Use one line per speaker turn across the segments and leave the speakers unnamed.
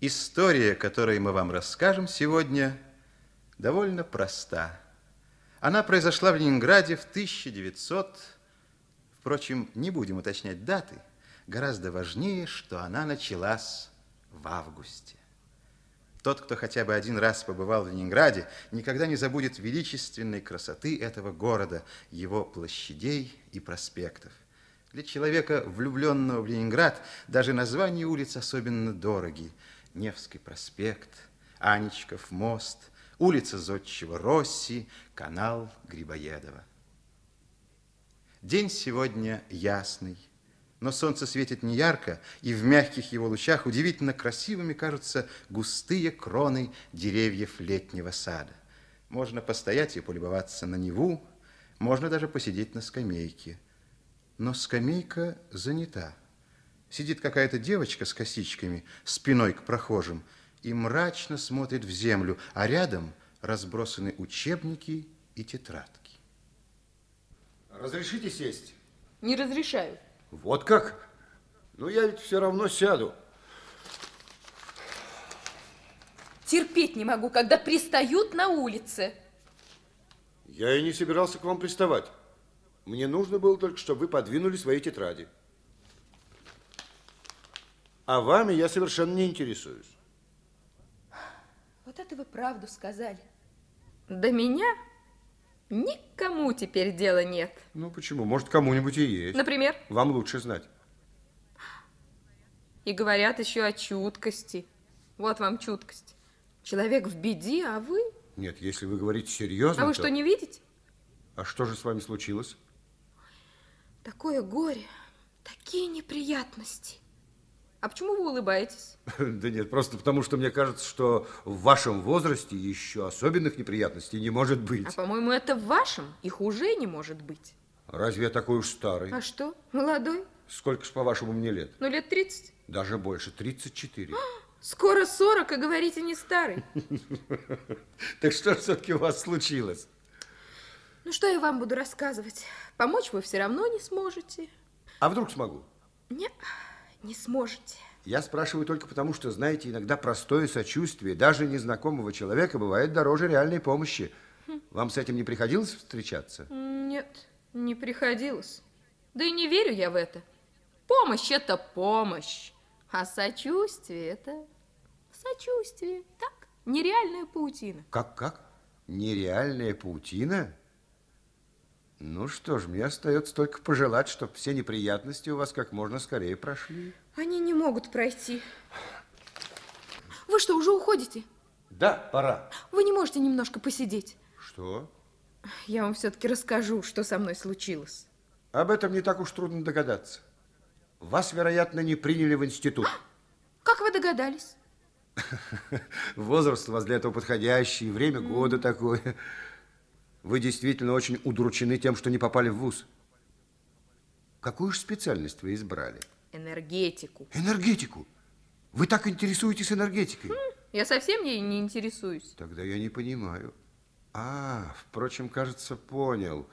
История, которую мы вам расскажем сегодня, довольно проста. Она произошла в Ленинграде в 1900... Впрочем, не будем уточнять даты. Гораздо важнее, что она началась в августе. Тот, кто хотя бы один раз побывал в Ленинграде, никогда не забудет величественной красоты этого города, его площадей и проспектов. Для человека, влюбленного в Ленинград, даже названия улиц особенно дороги. Невский проспект, Анечков мост, улица Зодчего Росси, канал Грибоедова. День сегодня ясный, но солнце светит не ярко, и в мягких его лучах удивительно красивыми кажутся густые кроны деревьев летнего сада. Можно постоять и полюбоваться на Неву, можно даже посидеть на скамейке. Но скамейка занята. Сидит какая-то девочка с косичками, спиной к прохожим, и мрачно смотрит в землю, а рядом разбросаны учебники и тетрадки.
Разрешите сесть?
Не разрешаю.
Вот как? Ну, я ведь все равно сяду.
Терпеть не могу, когда пристают на улице.
Я и не собирался к вам приставать. Мне нужно было только, чтобы вы подвинули свои тетради. А вами я совершенно не интересуюсь.
Вот это вы правду сказали. До меня никому теперь дела нет.
Ну, почему? Может, кому-нибудь и есть.
Например?
Вам лучше знать.
И говорят еще о чуткости. Вот вам чуткость. Человек в беде, а вы...
Нет, если вы говорите серьезно,
А вы
то-
что, не видите?
А что же с вами случилось?
Такое горе, такие неприятности. А почему вы улыбаетесь?
Да нет, просто потому что мне кажется, что в вашем возрасте еще особенных неприятностей не может
А,
быть.
по-моему, это в вашем. Их уже не может быть.
Разве я такой уж старый?
А что, молодой?
Сколько ж, по-вашему, мне лет?
Ну, лет 30.
Даже больше, 34.
Скоро 40, а говорите, не старый.
Так что же все-таки у вас случилось?
Ну, что я вам буду рассказывать? Помочь вы все равно не сможете.
А вдруг смогу?
Не, не сможете.
Я спрашиваю только потому, что, знаете, иногда простое сочувствие даже незнакомого человека бывает дороже реальной помощи. Вам с этим не приходилось встречаться?
Нет, не приходилось. Да и не верю я в это. Помощь – это помощь. А сочувствие – это сочувствие. Так, нереальная паутина.
Как-как? Нереальная паутина? Ну что ж, мне остается только пожелать, чтобы все неприятности у вас как можно скорее прошли.
Они не могут пройти. Вы что, уже уходите?
Да, пора.
Вы не можете немножко посидеть?
Что?
Я вам все-таки расскажу, что со мной случилось.
Об этом не так уж трудно догадаться. Вас, вероятно, не приняли в институт.
Как вы догадались?
Возраст у вас для этого подходящий, время года такое. Вы действительно очень удручены тем, что не попали в вуз. Какую же специальность вы избрали?
Энергетику.
Энергетику. Вы так интересуетесь энергетикой?
Я совсем ей не интересуюсь.
Тогда я не понимаю. А, впрочем, кажется, понял.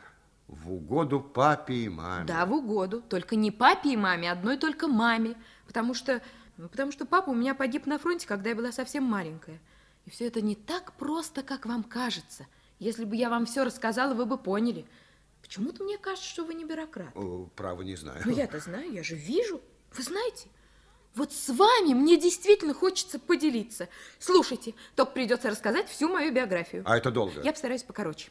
В угоду папе и маме.
Да, в угоду. Только не папе и маме, одной только маме. Потому что, ну, потому что папа у меня погиб на фронте, когда я была совсем маленькая. И все это не так просто, как вам кажется. Если бы я вам все рассказала, вы бы поняли. Почему-то мне кажется, что вы не бюрократ.
О, право не знаю.
Ну, я-то знаю, я же вижу. Вы знаете, вот с вами мне действительно хочется поделиться. Слушайте, только придется рассказать всю мою биографию.
А это долго?
Я постараюсь покороче.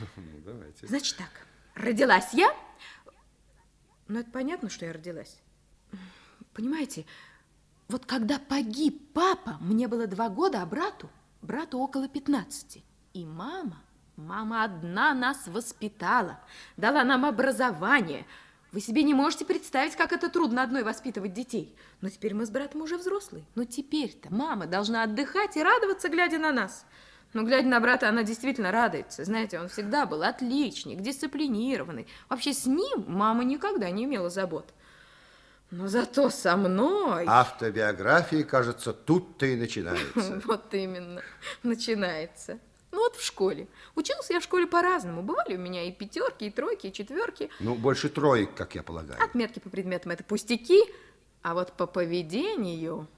Ну, давайте.
Значит так, родилась я... Ну, это понятно, что я родилась. Понимаете, вот когда погиб папа, мне было два года, а брату, брату около 15. И мама, мама одна нас воспитала, дала нам образование. Вы себе не можете представить, как это трудно одной воспитывать детей. Но теперь мы с братом уже взрослые. Но теперь-то мама должна отдыхать и радоваться, глядя на нас. Но глядя на брата, она действительно радуется. Знаете, он всегда был отличник, дисциплинированный. Вообще с ним мама никогда не имела забот. Но зато со мной...
Автобиографии, кажется, тут-то и начинается.
Вот именно, начинается. Ну вот в школе. Учился я в школе по-разному. Бывали у меня и пятерки, и тройки, и четверки.
Ну, больше троек, как я полагаю.
Отметки по предметам это пустяки, а вот по поведению